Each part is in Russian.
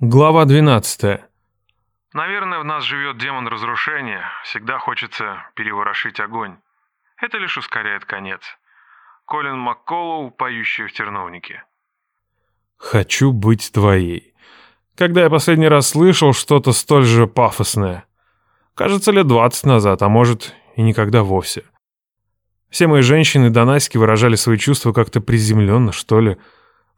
Глава 12. Наверное, в нас живет демон разрушения. Всегда хочется переворошить огонь. Это лишь ускоряет конец. Колин Макколлоу, поющий в терновнике. Хочу быть твоей. Когда я последний раз слышал что-то столь же пафосное? Кажется, лет двадцать назад, а может и никогда вовсе. Все мои женщины до Наськи выражали свои чувства как-то приземленно, что ли,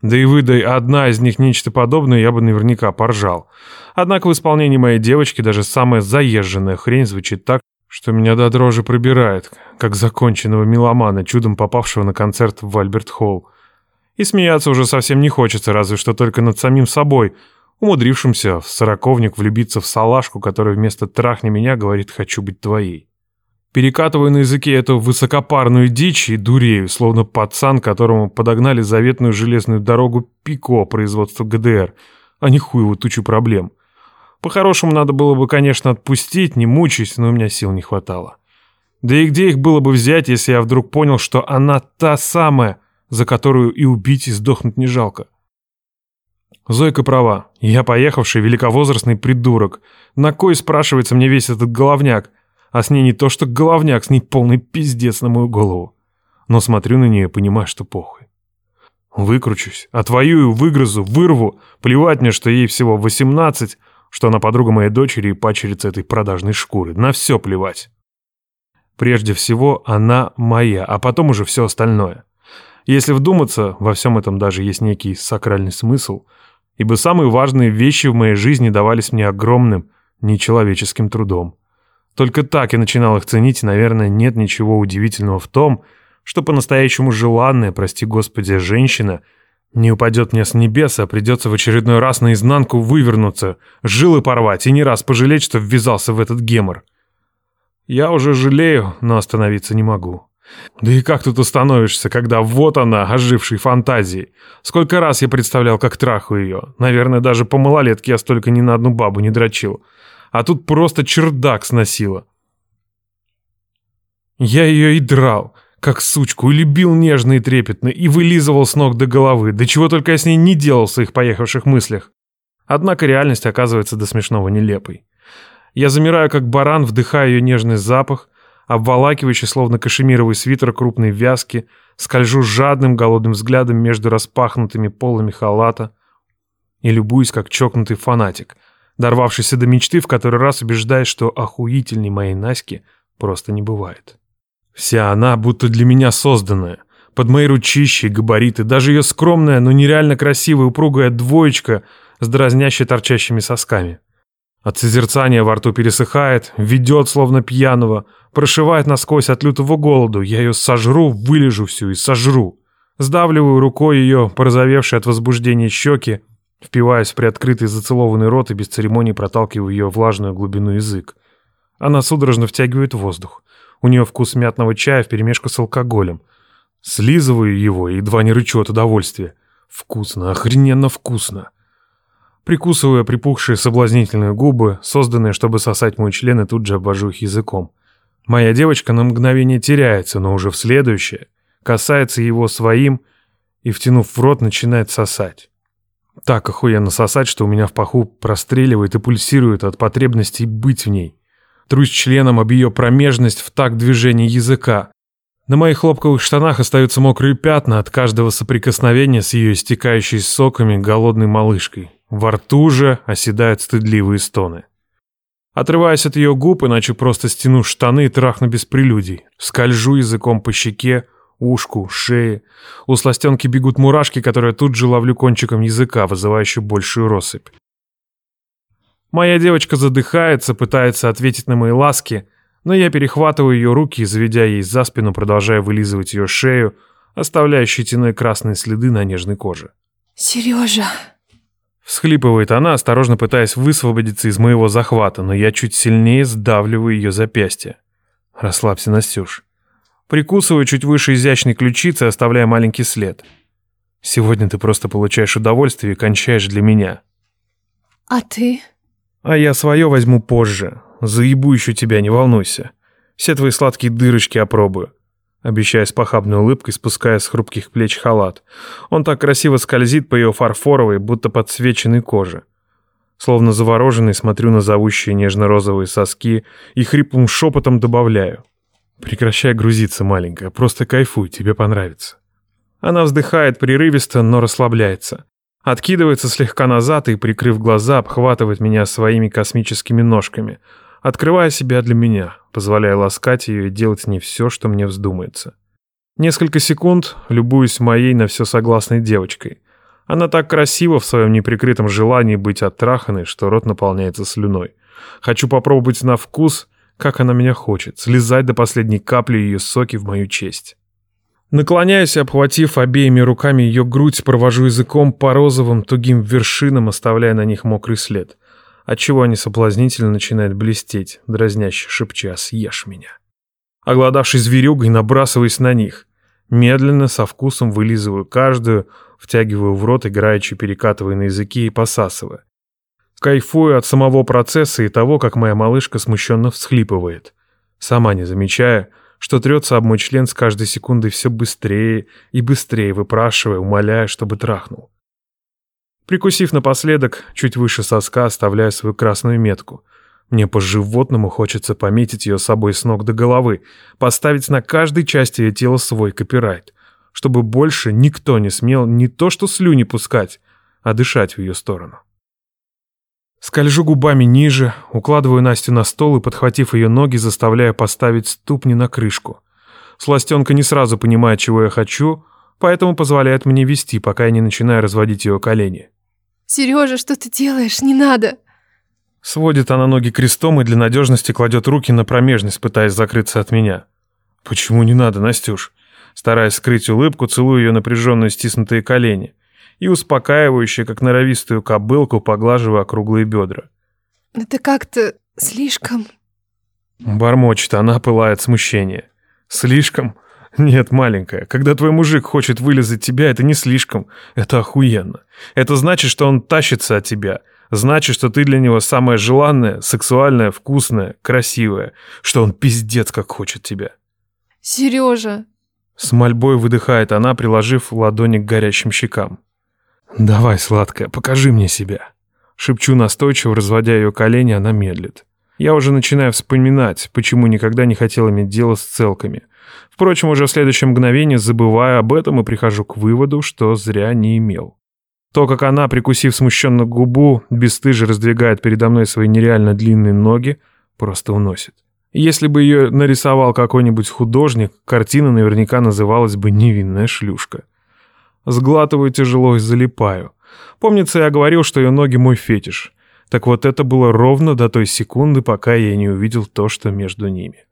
да и выдай одна из них нечто подобное, я бы наверняка поржал. Однако в исполнении моей девочки даже самая заезженная хрень звучит так, что меня до дрожи пробирает, как законченного меломана, чудом попавшего на концерт в Альберт-Холл. И смеяться уже совсем не хочется, разве что только над самим собой, умудрившимся в сороковник влюбиться в салашку, которая вместо «трахни меня» говорит «хочу быть твоей». Перекатываю на языке эту высокопарную дичь и дурею, словно пацан, которому подогнали заветную железную дорогу Пико производства ГДР, а не хуеву тучу проблем. По-хорошему надо было бы, конечно, отпустить, не мучаясь, но у меня сил не хватало. Да и где их было бы взять, если я вдруг понял, что она та самая, за которую и убить, и сдохнуть не жалко? Зойка права. Я поехавший великовозрастный придурок. На кой, спрашивается мне весь этот головняк? А с ней не то что головняк, с ней полный пиздец на мою голову. Но смотрю на нее и понимаю, что похуй. Выкручусь, отвоюю, выгрызу, вырву. Плевать мне, что ей всего 18, что она подруга моей дочери и пачерица этой продажной шкуры. На все плевать. Прежде всего, она моя, а потом уже все остальное. Если вдуматься, во всем этом даже есть некий сакральный смысл, ибо самые важные вещи в моей жизни давались мне огромным, нечеловеческим трудом. Только так я начинал их ценить, и, наверное, нет ничего удивительного в том, что по-настоящему желанная, прости господи, женщина не упадет мне с небес, а придется в очередной раз наизнанку вывернуться, жилы порвать и не раз пожалеть, что ввязался в этот гемор. Я уже жалею, но остановиться не могу. Да и как тут остановишься, когда вот она, ожившей фантазией. Сколько раз я представлял, как трахаю ее. Наверное, даже по малолетке я столько ни на одну бабу не дрочил а тут просто чердак сносило. Я ее и драл, как сучку, и любил нежно и трепетно, и вылизывал с ног до головы, да чего только я с ней не делал в своих поехавших мыслях. Однако реальность оказывается до смешного нелепой. Я замираю, как баран, вдыхая ее нежный запах, обволакивающий, словно кашемировый свитер крупной вязки, скольжу жадным голодным взглядом между распахнутыми полами халата и любуюсь, как чокнутый фанатик — дорвавшийся до мечты, в который раз убеждаясь, что охуительней моей Наськи просто не бывает. Вся она будто для меня созданная. Под мои ручищи, габариты, даже ее скромная, но нереально красивая упругая двоечка с дразняще торчащими сосками. От созерцания во рту пересыхает, ведет, словно пьяного, прошивает насквозь от лютого голоду. Я ее сожру, вылежу всю и сожру. Сдавливаю рукой ее, порозовевшей от возбуждения щеки, Впиваясь в приоткрытый зацелованный рот и без церемоний проталкиваю ее влажную глубину язык. Она судорожно втягивает воздух. У нее вкус мятного чая вперемешку с алкоголем. Слизываю его и едва не рычу от удовольствия. Вкусно, охрененно вкусно. Прикусывая припухшие соблазнительные губы, созданные, чтобы сосать мой член, и тут же обвожу их языком. Моя девочка на мгновение теряется, но уже в следующее касается его своим и, втянув в рот, начинает сосать. Так охуенно сосать, что у меня в паху простреливает и пульсирует от потребности быть в ней. Трусь членом об ее промежность в такт движения языка. На моих хлопковых штанах остаются мокрые пятна от каждого соприкосновения с ее истекающей соками голодной малышкой. Во рту же оседают стыдливые стоны. Отрываясь от ее губ, иначе просто стяну штаны и трахну без прелюдий. Скольжу языком по щеке, ушку, шее. У сластенки бегут мурашки, которые тут же ловлю кончиком языка, вызывая еще большую россыпь. Моя девочка задыхается, пытается ответить на мои ласки, но я перехватываю ее руки и, заведя ей за спину, продолжаю вылизывать ее шею, оставляя щетиной красные следы на нежной коже. «Сережа!» Всхлипывает она, осторожно пытаясь высвободиться из моего захвата, но я чуть сильнее сдавливаю ее запястье. «Расслабься, Настюш. Прикусываю чуть выше изящной ключицы, оставляя маленький след. Сегодня ты просто получаешь удовольствие и кончаешь для меня. А ты? А я свое возьму позже. Заебу еще тебя, не волнуйся. Все твои сладкие дырочки опробую. Обещая с похабной улыбкой, спуская с хрупких плеч халат. Он так красиво скользит по ее фарфоровой, будто подсвеченной коже. Словно завороженный смотрю на зовущие нежно-розовые соски и хриплым шепотом добавляю. «Прекращай грузиться, маленькая, просто кайфуй, тебе понравится». Она вздыхает прерывисто, но расслабляется. Откидывается слегка назад и, прикрыв глаза, обхватывает меня своими космическими ножками, открывая себя для меня, позволяя ласкать ее и делать с ней все, что мне вздумается. Несколько секунд любуюсь моей на все согласной девочкой. Она так красива в своем неприкрытом желании быть оттраханной, что рот наполняется слюной. Хочу попробовать на вкус, как она меня хочет, слезать до последней капли ее соки в мою честь. Наклоняюсь, обхватив обеими руками ее грудь, провожу языком по розовым тугим вершинам, оставляя на них мокрый след, отчего они соблазнительно начинают блестеть, дразняще шепча «съешь меня». Огладавшись зверюгой, набрасываясь на них. Медленно, со вкусом вылизываю каждую, втягиваю в рот, играючи перекатывая на языке и посасывая. Кайфую от самого процесса и того, как моя малышка смущенно всхлипывает. Сама не замечая, что трется об мой член с каждой секундой все быстрее и быстрее, выпрашивая, умоляя, чтобы трахнул. Прикусив напоследок, чуть выше соска, оставляя свою красную метку — мне по-животному хочется пометить ее собой с ног до головы, поставить на каждой части ее тела свой копирайт, чтобы больше никто не смел не то что слюни пускать, а дышать в ее сторону. Скольжу губами ниже, укладываю Настю на стол и, подхватив ее ноги, заставляю поставить ступни на крышку. Сластенка не сразу понимает, чего я хочу, поэтому позволяет мне вести, пока я не начинаю разводить ее колени. Сережа, что ты делаешь? Не надо. Сводит она ноги крестом и для надежности кладет руки на промежность, пытаясь закрыться от меня. «Почему не надо, Настюш?» Стараясь скрыть улыбку, целую ее напряженные стиснутые колени и успокаивающе, как норовистую кобылку, поглаживая округлые бедра. «Это как-то слишком...» Бормочет она, пылает смущение. «Слишком?» «Нет, маленькая, когда твой мужик хочет вылезать тебя, это не слишком. Это охуенно. Это значит, что он тащится от тебя, значит, что ты для него самое желанное, сексуальное, вкусное, красивое, что он пиздец как хочет тебя. Сережа. С мольбой выдыхает она, приложив ладони к горящим щекам. Давай, сладкая, покажи мне себя. Шепчу настойчиво, разводя ее колени, она медлит. Я уже начинаю вспоминать, почему никогда не хотел иметь дело с целками. Впрочем, уже в следующем мгновении забываю об этом и прихожу к выводу, что зря не имел. То, как она, прикусив смущенно губу, бесстыже раздвигает передо мной свои нереально длинные ноги, просто уносит. Если бы ее нарисовал какой-нибудь художник, картина наверняка называлась бы «Невинная шлюшка». Сглатываю тяжело и залипаю. Помнится, я говорил, что ее ноги мой фетиш. Так вот это было ровно до той секунды, пока я не увидел то, что между ними.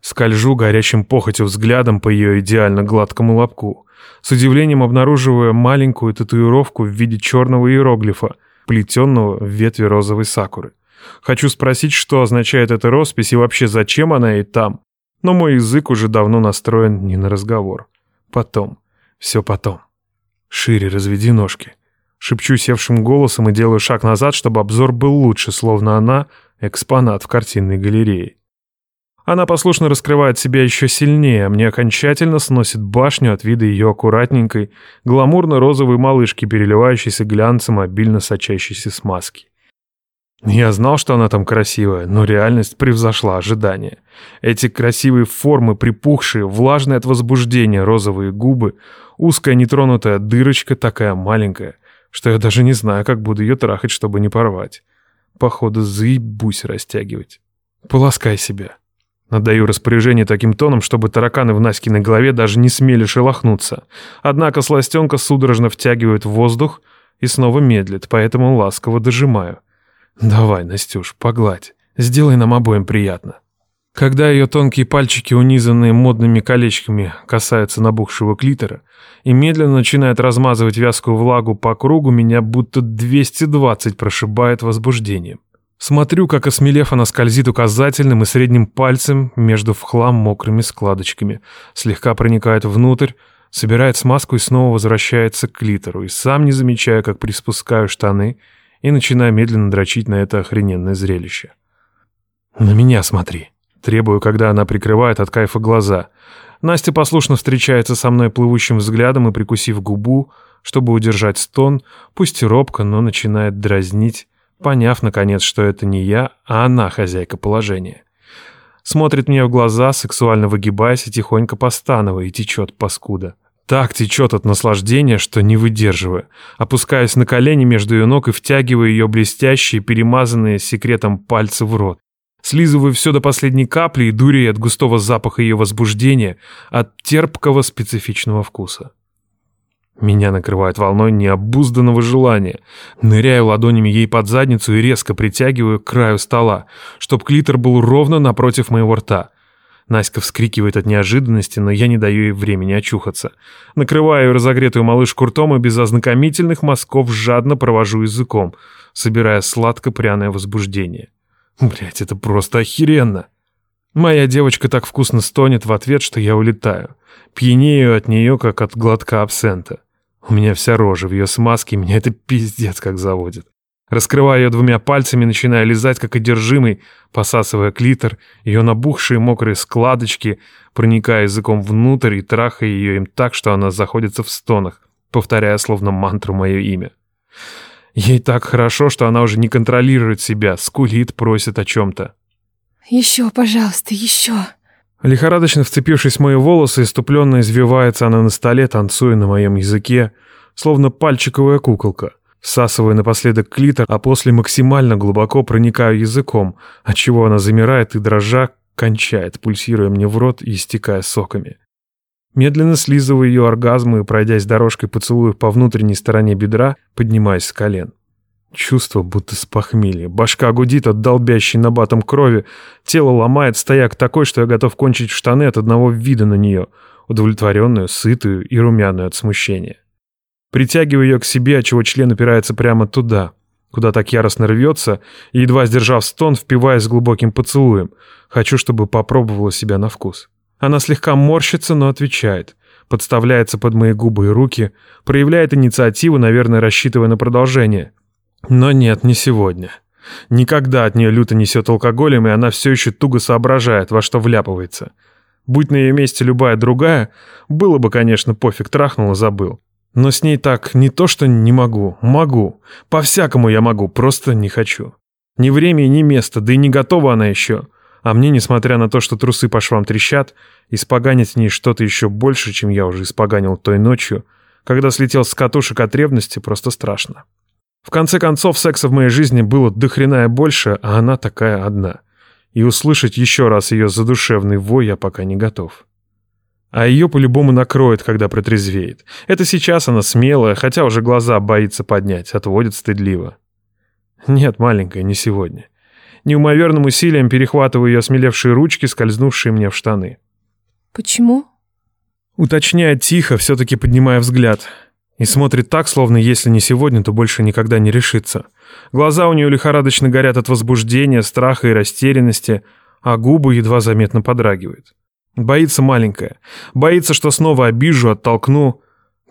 Скольжу горячим похотью взглядом по ее идеально гладкому лобку с удивлением обнаруживая маленькую татуировку в виде черного иероглифа, плетенного в ветви розовой сакуры. Хочу спросить, что означает эта роспись и вообще зачем она и там. Но мой язык уже давно настроен не на разговор. Потом. Все потом. Шире разведи ножки. Шепчу севшим голосом и делаю шаг назад, чтобы обзор был лучше, словно она — экспонат в картинной галерее. Она послушно раскрывает себя еще сильнее, а мне окончательно сносит башню от вида ее аккуратненькой, гламурно-розовой малышки, переливающейся глянцем обильно сочащейся смазки. Я знал, что она там красивая, но реальность превзошла ожидания. Эти красивые формы, припухшие, влажные от возбуждения розовые губы, узкая нетронутая дырочка такая маленькая, что я даже не знаю, как буду ее трахать, чтобы не порвать. Походу, заебусь растягивать. Поласкай себя. Отдаю распоряжение таким тоном, чтобы тараканы в Наськиной голове даже не смели шелохнуться. Однако сластенка судорожно втягивает воздух и снова медлит, поэтому ласково дожимаю. «Давай, Настюш, погладь. Сделай нам обоим приятно». Когда ее тонкие пальчики, унизанные модными колечками, касаются набухшего клитора и медленно начинает размазывать вязкую влагу по кругу, меня будто 220 прошибает возбуждением. Смотрю, как осмелев она скользит указательным и средним пальцем между в хлам мокрыми складочками, слегка проникает внутрь, собирает смазку и снова возвращается к клитору, и сам не замечая, как приспускаю штаны и начинаю медленно дрочить на это охрененное зрелище. «На меня смотри», — требую, когда она прикрывает от кайфа глаза. Настя послушно встречается со мной плывущим взглядом и, прикусив губу, чтобы удержать стон, пусть и робко, но начинает дразнить, поняв, наконец, что это не я, а она хозяйка положения. Смотрит мне в глаза, сексуально выгибаясь и тихонько постановая, и течет паскуда. Так течет от наслаждения, что не выдерживаю. Опускаюсь на колени между ее ног и втягиваю ее блестящие, перемазанные секретом пальцы в рот. Слизываю все до последней капли и дурею от густого запаха ее возбуждения, от терпкого специфичного вкуса. Меня накрывает волной необузданного желания. Ныряю ладонями ей под задницу и резко притягиваю к краю стола, чтоб клитор был ровно напротив моего рта. Наська вскрикивает от неожиданности, но я не даю ей времени очухаться. Накрываю разогретую малышку ртом и без ознакомительных мазков жадно провожу языком, собирая сладко-пряное возбуждение. Блять, это просто охеренно. Моя девочка так вкусно стонет в ответ, что я улетаю. Пьянею от нее, как от глотка абсента. У меня вся рожа в ее смазке, меня это пиздец как заводит. Раскрываю ее двумя пальцами, начиная лизать, как одержимый, посасывая клитор, ее набухшие мокрые складочки, проникая языком внутрь и трахая ее им так, что она заходится в стонах, повторяя словно мантру мое имя. Ей так хорошо, что она уже не контролирует себя, скулит, просит о чем-то. Еще, пожалуйста, еще. Лихорадочно вцепившись в мои волосы, иступленно извивается она на столе, танцуя на моем языке, словно пальчиковая куколка. Всасываю напоследок клитор, а после максимально глубоко проникаю языком, отчего она замирает и, дрожа, кончает, пульсируя мне в рот и истекая соками. Медленно слизываю ее оргазмы и, пройдясь дорожкой поцелуев по внутренней стороне бедра, поднимаюсь с колен. Чувство, будто с похмелья. Башка гудит от долбящей набатом крови. Тело ломает стояк такой, что я готов кончить в штаны от одного вида на нее. Удовлетворенную, сытую и румяную от смущения. Притягиваю ее к себе, отчего член упирается прямо туда, куда так яростно рвется, и, едва сдержав стон, впиваясь глубоким поцелуем. Хочу, чтобы попробовала себя на вкус. Она слегка морщится, но отвечает. Подставляется под мои губы и руки, проявляет инициативу, наверное, рассчитывая на продолжение. Но нет, не сегодня. Никогда от нее люто несет алкоголем, и она все еще туго соображает, во что вляпывается. Будь на ее месте любая другая, было бы, конечно, пофиг, трахнул и забыл. Но с ней так не то, что не могу, могу. По-всякому я могу, просто не хочу. Ни время ни место, да и не готова она еще. А мне, несмотря на то, что трусы по швам трещат, испоганить в ней что-то еще больше, чем я уже испоганил той ночью, когда слетел с катушек от ревности, просто страшно. В конце концов, секса в моей жизни было дохрена больше, а она такая одна. И услышать еще раз ее задушевный вой я пока не готов. А ее по-любому накроет, когда протрезвеет. Это сейчас она смелая, хотя уже глаза боится поднять, отводит стыдливо. Нет, маленькая, не сегодня. Неумоверным усилием перехватываю ее смелевшие ручки, скользнувшие мне в штаны. Почему? Уточняет тихо, все-таки поднимая взгляд. И смотрит так, словно если не сегодня, то больше никогда не решится. Глаза у нее лихорадочно горят от возбуждения, страха и растерянности, а губы едва заметно подрагивают. Боится маленькая. Боится, что снова обижу, оттолкну.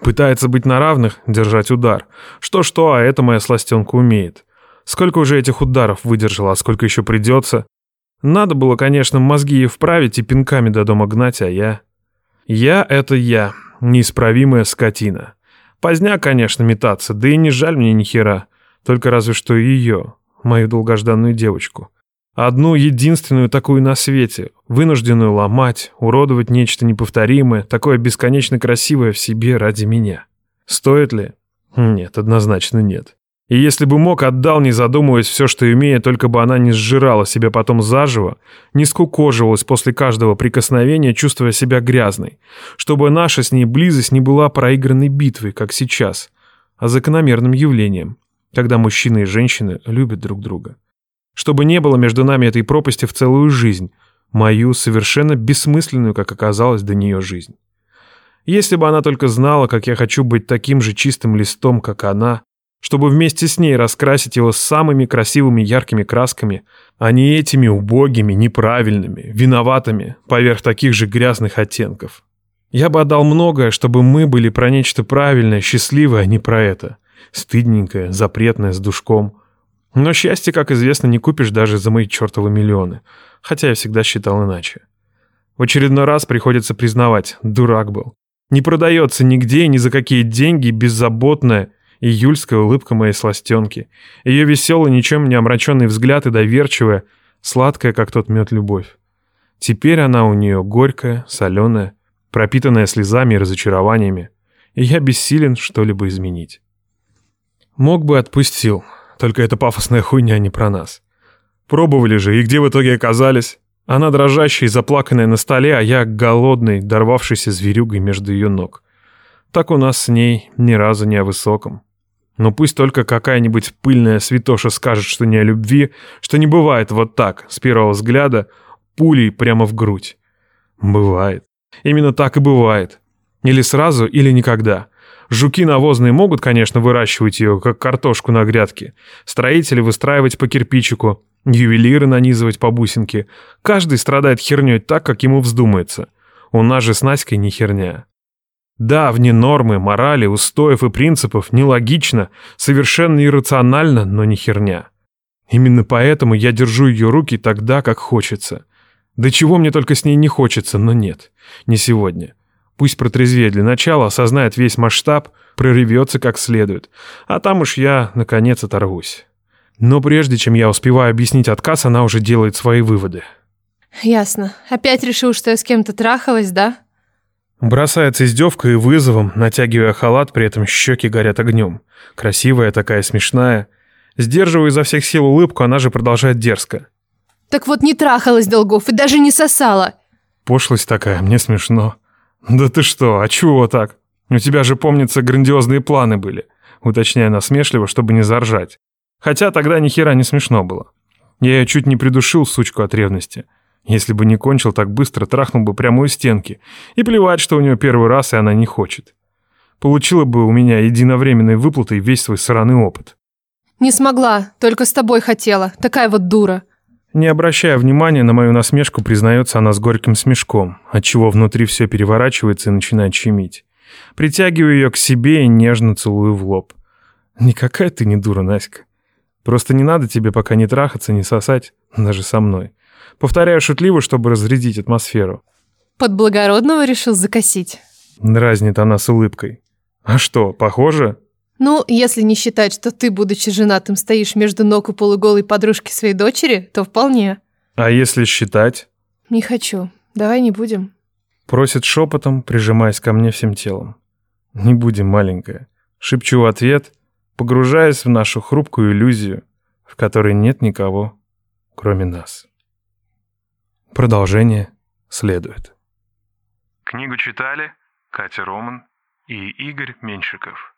Пытается быть на равных, держать удар. Что-что, а это моя сластенка умеет. Сколько уже этих ударов выдержала, а сколько еще придется. Надо было, конечно, мозги ей вправить и пинками до дома гнать, а я... Я — это я, неисправимая скотина. Поздня, конечно, метаться, да и не жаль мне ни хера. Только разве что ее, мою долгожданную девочку. Одну единственную такую на свете, вынужденную ломать, уродовать нечто неповторимое, такое бесконечно красивое в себе ради меня. Стоит ли? Нет, однозначно нет. И если бы мог, отдал, не задумываясь, все, что имея, только бы она не сжирала себя потом заживо, не скукоживалась после каждого прикосновения, чувствуя себя грязной, чтобы наша с ней близость не была проигранной битвой, как сейчас, а закономерным явлением, когда мужчины и женщины любят друг друга. Чтобы не было между нами этой пропасти в целую жизнь, мою совершенно бессмысленную, как оказалось, до нее жизнь. Если бы она только знала, как я хочу быть таким же чистым листом, как она, чтобы вместе с ней раскрасить его самыми красивыми яркими красками, а не этими убогими, неправильными, виноватыми, поверх таких же грязных оттенков. Я бы отдал многое, чтобы мы были про нечто правильное, счастливое, а не про это. Стыдненькое, запретное, с душком. Но счастье, как известно, не купишь даже за мои чертовы миллионы. Хотя я всегда считал иначе. В очередной раз приходится признавать, дурак был. Не продается нигде и ни за какие деньги беззаботное, июльская улыбка моей сластенки, ее веселый, ничем не омраченный взгляд и доверчивая, сладкая, как тот мед, любовь. Теперь она у нее горькая, соленая, пропитанная слезами и разочарованиями, и я бессилен что-либо изменить. Мог бы отпустил, только эта пафосная хуйня не про нас. Пробовали же, и где в итоге оказались? Она дрожащая и заплаканная на столе, а я голодный, дорвавшийся зверюгой между ее ног. Так у нас с ней ни разу не о высоком. Но пусть только какая-нибудь пыльная святоша скажет, что не о любви, что не бывает вот так, с первого взгляда, пулей прямо в грудь. Бывает. Именно так и бывает. Или сразу, или никогда. Жуки навозные могут, конечно, выращивать ее, как картошку на грядке. Строители выстраивать по кирпичику, ювелиры нанизывать по бусинке. Каждый страдает херней так, как ему вздумается. У нас же с Наськой не херня. Да, вне нормы, морали, устоев и принципов, нелогично, совершенно иррационально, но не херня. Именно поэтому я держу ее руки тогда, как хочется. Да чего мне только с ней не хочется, но нет, не сегодня. Пусть протрезвеет для начала, осознает весь масштаб, проревется как следует. А там уж я, наконец, оторвусь. Но прежде чем я успеваю объяснить отказ, она уже делает свои выводы. Ясно. Опять решил, что я с кем-то трахалась, да? Бросается издевкой и вызовом, натягивая халат, при этом щеки горят огнем. Красивая такая, смешная. Сдерживаю изо всех сил улыбку, она же продолжает дерзко. Так вот не трахалась, Долгов, и даже не сосала. Пошлость такая, мне смешно. Да ты что, а чего так? У тебя же, помнится, грандиозные планы были. Уточняя насмешливо, чтобы не заржать. Хотя тогда ни хера не смешно было. Я ее чуть не придушил, сучку от ревности. Если бы не кончил так быстро, трахнул бы прямо у стенки. И плевать, что у нее первый раз, и она не хочет. Получила бы у меня единовременной выплатой весь свой сраный опыт. Не смогла, только с тобой хотела. Такая вот дура. Не обращая внимания на мою насмешку, признается она с горьким смешком, отчего внутри все переворачивается и начинает щемить. Притягиваю ее к себе и нежно целую в лоб. Никакая ты не дура, Наська. Просто не надо тебе пока не трахаться, не сосать, даже со мной. Повторяю шутливо, чтобы разрядить атмосферу. Под благородного решил закосить. Дразнит она с улыбкой. А что, похоже? Ну, если не считать, что ты, будучи женатым, стоишь между ног у полуголой подружки своей дочери, то вполне. А если считать? Не хочу. Давай не будем. Просит шепотом, прижимаясь ко мне всем телом. Не будем, маленькая. Шепчу в ответ, погружаясь в нашу хрупкую иллюзию, в которой нет никого, кроме нас. Продолжение следует. Книгу читали Катя Роман и Игорь Меньшиков.